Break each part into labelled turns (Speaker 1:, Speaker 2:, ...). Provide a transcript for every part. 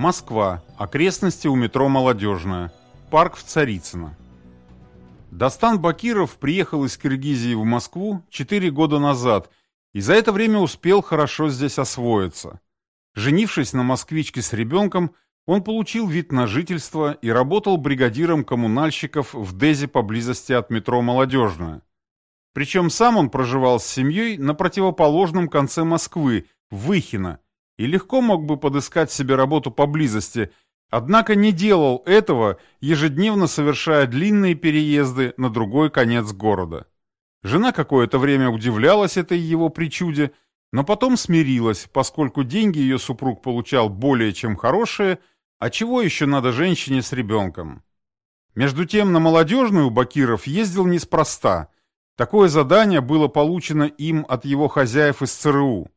Speaker 1: Москва. Окрестности у метро «Молодежная». Парк в Царицыно. Дастан Бакиров приехал из Киргизии в Москву 4 года назад и за это время успел хорошо здесь освоиться. Женившись на москвичке с ребенком, он получил вид на жительство и работал бригадиром коммунальщиков в Дезе поблизости от метро «Молодежная». Причем сам он проживал с семьей на противоположном конце Москвы, в Выхино, и легко мог бы подыскать себе работу поблизости, однако не делал этого, ежедневно совершая длинные переезды на другой конец города. Жена какое-то время удивлялась этой его причуде, но потом смирилась, поскольку деньги ее супруг получал более чем хорошие, а чего еще надо женщине с ребенком? Между тем на молодежную Бакиров ездил неспроста – Такое задание было получено им от его хозяев из ЦРУ.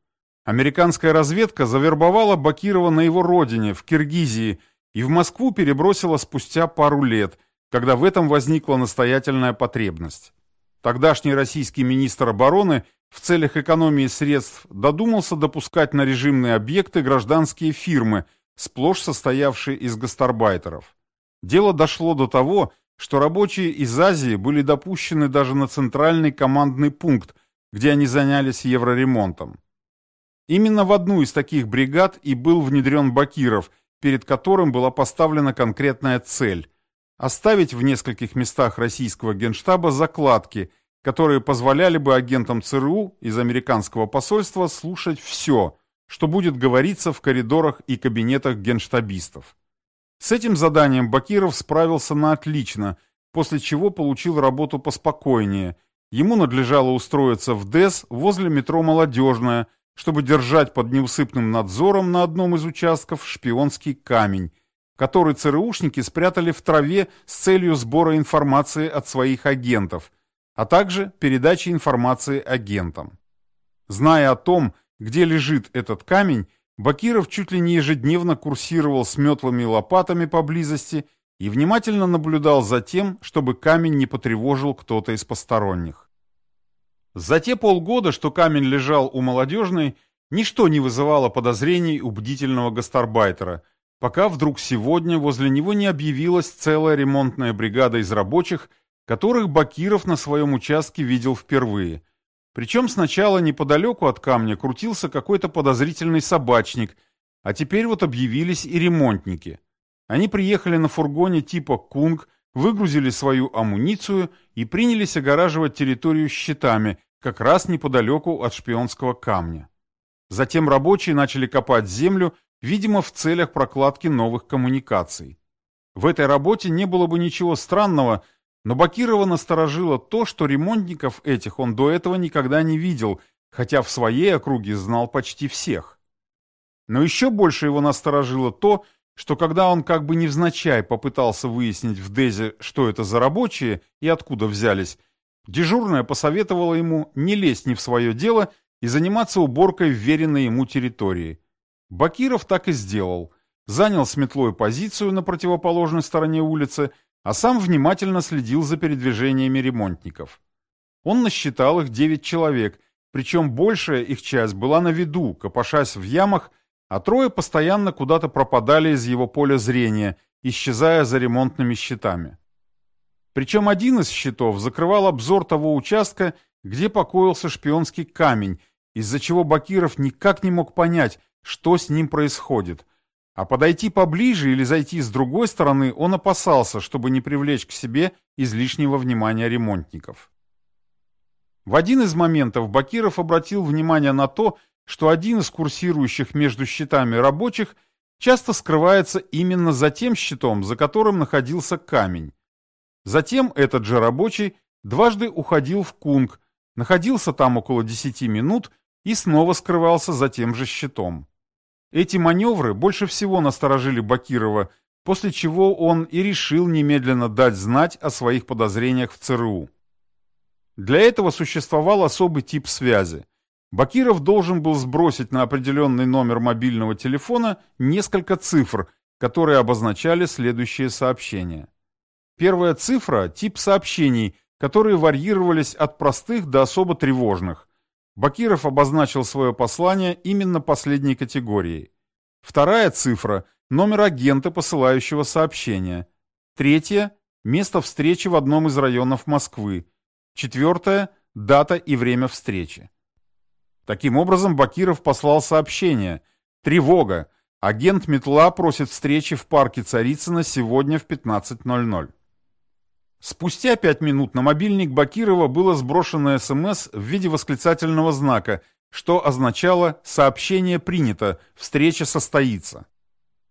Speaker 1: Американская разведка завербовала Бакирова на его родине, в Киргизии, и в Москву перебросила спустя пару лет, когда в этом возникла настоятельная потребность. Тогдашний российский министр обороны в целях экономии средств додумался допускать на режимные объекты гражданские фирмы, сплошь состоявшие из гастарбайтеров. Дело дошло до того, что рабочие из Азии были допущены даже на центральный командный пункт, где они занялись евроремонтом. Именно в одну из таких бригад и был внедрен Бакиров, перед которым была поставлена конкретная цель – оставить в нескольких местах российского генштаба закладки, которые позволяли бы агентам ЦРУ из американского посольства слушать все, что будет говориться в коридорах и кабинетах генштабистов. С этим заданием Бакиров справился на отлично, после чего получил работу поспокойнее. Ему надлежало устроиться в ДЭС возле метро «Молодежная», чтобы держать под неусыпным надзором на одном из участков шпионский камень, который ЦРУшники спрятали в траве с целью сбора информации от своих агентов, а также передачи информации агентам. Зная о том, где лежит этот камень, Бакиров чуть ли не ежедневно курсировал с метлами и лопатами поблизости и внимательно наблюдал за тем, чтобы камень не потревожил кто-то из посторонних. За те полгода, что камень лежал у молодежной, ничто не вызывало подозрений у бдительного гастарбайтера, пока вдруг сегодня возле него не объявилась целая ремонтная бригада из рабочих, которых Бакиров на своем участке видел впервые – причем сначала неподалеку от камня крутился какой-то подозрительный собачник, а теперь вот объявились и ремонтники. Они приехали на фургоне типа «Кунг», выгрузили свою амуницию и принялись огораживать территорию щитами, как раз неподалеку от шпионского камня. Затем рабочие начали копать землю, видимо, в целях прокладки новых коммуникаций. В этой работе не было бы ничего странного, но Бакирова насторожило то, что ремонтников этих он до этого никогда не видел, хотя в своей округе знал почти всех. Но еще больше его насторожило то, что когда он как бы невзначай попытался выяснить в Дезе, что это за рабочие и откуда взялись, дежурная посоветовала ему не лезть ни в свое дело и заниматься уборкой вверенной ему территории. Бакиров так и сделал. Занял с метлой позицию на противоположной стороне улицы а сам внимательно следил за передвижениями ремонтников. Он насчитал их девять человек, причем большая их часть была на виду, копошась в ямах, а трое постоянно куда-то пропадали из его поля зрения, исчезая за ремонтными щитами. Причем один из щитов закрывал обзор того участка, где покоился шпионский камень, из-за чего Бакиров никак не мог понять, что с ним происходит – а подойти поближе или зайти с другой стороны он опасался, чтобы не привлечь к себе излишнего внимания ремонтников. В один из моментов Бакиров обратил внимание на то, что один из курсирующих между щитами рабочих часто скрывается именно за тем щитом, за которым находился камень. Затем этот же рабочий дважды уходил в кунг, находился там около 10 минут и снова скрывался за тем же щитом. Эти маневры больше всего насторожили Бакирова, после чего он и решил немедленно дать знать о своих подозрениях в ЦРУ. Для этого существовал особый тип связи. Бакиров должен был сбросить на определенный номер мобильного телефона несколько цифр, которые обозначали следующие сообщения. Первая цифра – тип сообщений, которые варьировались от простых до особо тревожных. Бакиров обозначил свое послание именно последней категорией. Вторая цифра – номер агента, посылающего сообщение. Третье – место встречи в одном из районов Москвы. Четвертое – дата и время встречи. Таким образом, Бакиров послал сообщение. Тревога! Агент Метла просит встречи в парке Царицына сегодня в 15.00. Спустя пять минут на мобильник Бакирова было сброшено СМС в виде восклицательного знака, что означало «сообщение принято, встреча состоится».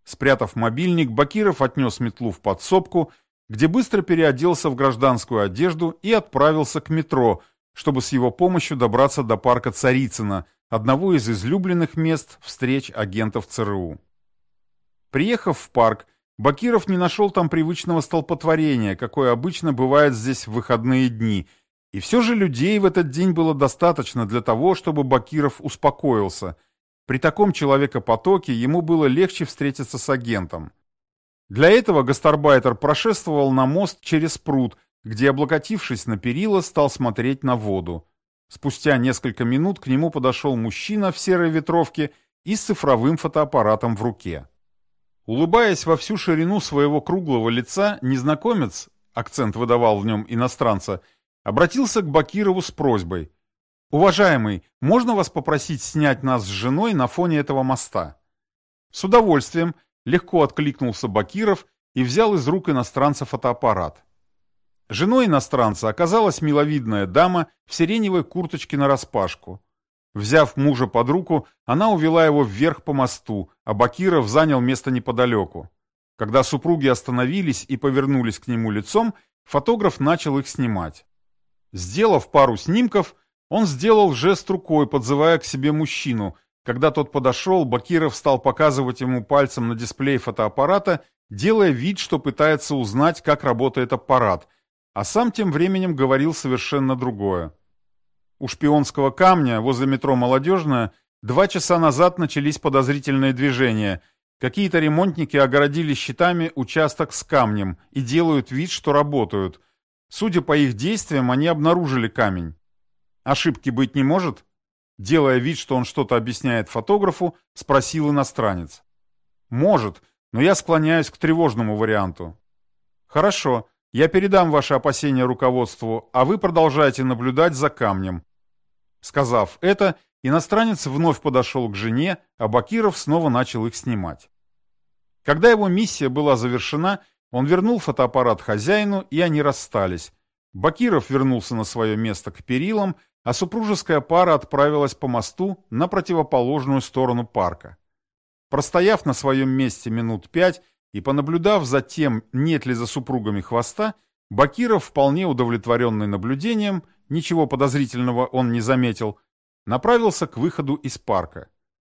Speaker 1: Спрятав мобильник, Бакиров отнес метлу в подсобку, где быстро переоделся в гражданскую одежду и отправился к метро, чтобы с его помощью добраться до парка Царицына, одного из излюбленных мест встреч агентов ЦРУ. Приехав в парк, Бакиров не нашел там привычного столпотворения, какое обычно бывает здесь в выходные дни, и все же людей в этот день было достаточно для того, чтобы Бакиров успокоился. При таком человекопотоке ему было легче встретиться с агентом. Для этого гастарбайтер прошествовал на мост через пруд, где, облокотившись на перила, стал смотреть на воду. Спустя несколько минут к нему подошел мужчина в серой ветровке и с цифровым фотоаппаратом в руке. Улыбаясь во всю ширину своего круглого лица, незнакомец, акцент выдавал в нем иностранца, обратился к Бакирову с просьбой. «Уважаемый, можно вас попросить снять нас с женой на фоне этого моста?» С удовольствием легко откликнулся Бакиров и взял из рук иностранца фотоаппарат. Женой иностранца оказалась миловидная дама в сиреневой курточке нараспашку. Взяв мужа под руку, она увела его вверх по мосту, а Бакиров занял место неподалеку. Когда супруги остановились и повернулись к нему лицом, фотограф начал их снимать. Сделав пару снимков, он сделал жест рукой, подзывая к себе мужчину. Когда тот подошел, Бакиров стал показывать ему пальцем на дисплей фотоаппарата, делая вид, что пытается узнать, как работает аппарат – а сам тем временем говорил совершенно другое. У шпионского камня возле метро «Молодежная» два часа назад начались подозрительные движения. Какие-то ремонтники огородили щитами участок с камнем и делают вид, что работают. Судя по их действиям, они обнаружили камень. Ошибки быть не может? Делая вид, что он что-то объясняет фотографу, спросил иностранец. Может, но я склоняюсь к тревожному варианту. Хорошо, я передам ваши опасения руководству, а вы продолжайте наблюдать за камнем». Сказав это, иностранец вновь подошел к жене, а Бакиров снова начал их снимать. Когда его миссия была завершена, он вернул фотоаппарат хозяину, и они расстались. Бакиров вернулся на свое место к перилам, а супружеская пара отправилась по мосту на противоположную сторону парка. Простояв на своем месте минут пять, и понаблюдав за тем, нет ли за супругами хвоста, Бакиров, вполне удовлетворенный наблюдением, ничего подозрительного он не заметил, направился к выходу из парка.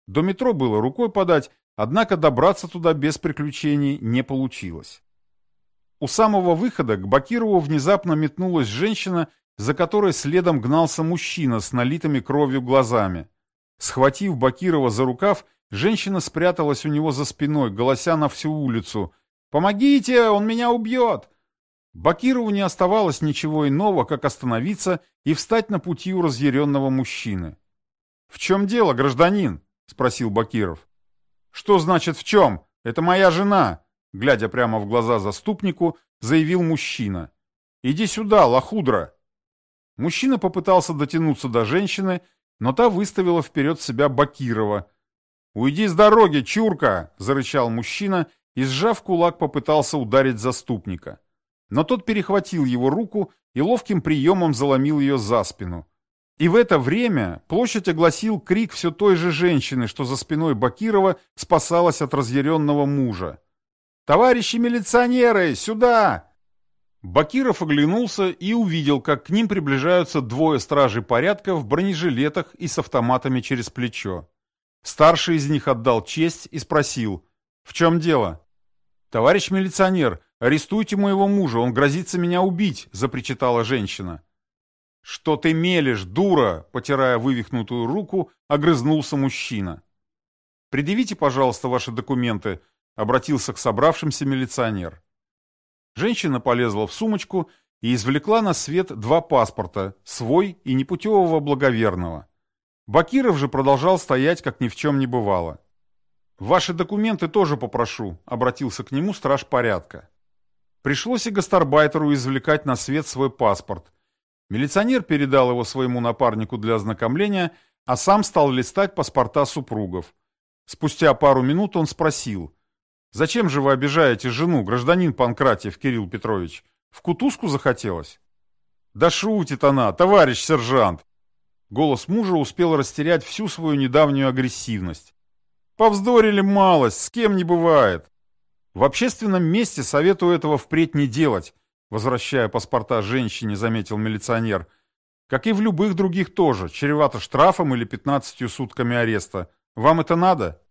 Speaker 1: До метро было рукой подать, однако добраться туда без приключений не получилось. У самого выхода к Бакирову внезапно метнулась женщина, за которой следом гнался мужчина с налитыми кровью глазами. Схватив Бакирова за рукав, Женщина спряталась у него за спиной, голося на всю улицу. «Помогите, он меня убьет!» Бакирову не оставалось ничего иного, как остановиться и встать на пути у разъяренного мужчины. «В чем дело, гражданин?» — спросил Бакиров. «Что значит «в чем»? Это моя жена!» Глядя прямо в глаза заступнику, заявил мужчина. «Иди сюда, лохудра!» Мужчина попытался дотянуться до женщины, но та выставила вперед себя Бакирова — «Уйди с дороги, чурка!» – зарычал мужчина и, сжав кулак, попытался ударить заступника. Но тот перехватил его руку и ловким приемом заломил ее за спину. И в это время площадь огласил крик все той же женщины, что за спиной Бакирова спасалась от разъяренного мужа. «Товарищи милиционеры, сюда!» Бакиров оглянулся и увидел, как к ним приближаются двое стражей порядка в бронежилетах и с автоматами через плечо. Старший из них отдал честь и спросил, «В чем дело?» «Товарищ милиционер, арестуйте моего мужа, он грозится меня убить», — запричитала женщина. «Что ты мелешь, дура?» — потирая вывихнутую руку, огрызнулся мужчина. «Предъявите, пожалуйста, ваши документы», — обратился к собравшимся милиционер. Женщина полезла в сумочку и извлекла на свет два паспорта, свой и непутевого благоверного. Бакиров же продолжал стоять, как ни в чем не бывало. «Ваши документы тоже попрошу», — обратился к нему страж порядка. Пришлось и гастарбайтеру извлекать на свет свой паспорт. Милиционер передал его своему напарнику для ознакомления, а сам стал листать паспорта супругов. Спустя пару минут он спросил, «Зачем же вы обижаете жену, гражданин Панкратьев Кирилл Петрович? В кутузку захотелось?» «Да шутит она, товарищ сержант!» Голос мужа успел растерять всю свою недавнюю агрессивность. Повздорили малость, с кем не бывает. В общественном месте советую этого впредь не делать, возвращая паспорта женщине, заметил милиционер. Как и в любых других тоже, чревато штрафом или 15 сутками ареста. Вам это надо?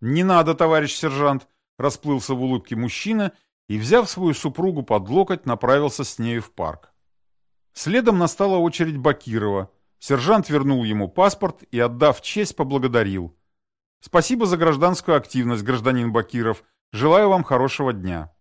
Speaker 1: Не надо, товарищ сержант, расплылся в улыбке мужчина и, взяв свою супругу под локоть, направился с нею в парк. Следом настала очередь Бакирова. Сержант вернул ему паспорт и, отдав честь, поблагодарил. Спасибо за гражданскую активность, гражданин Бакиров. Желаю вам хорошего дня.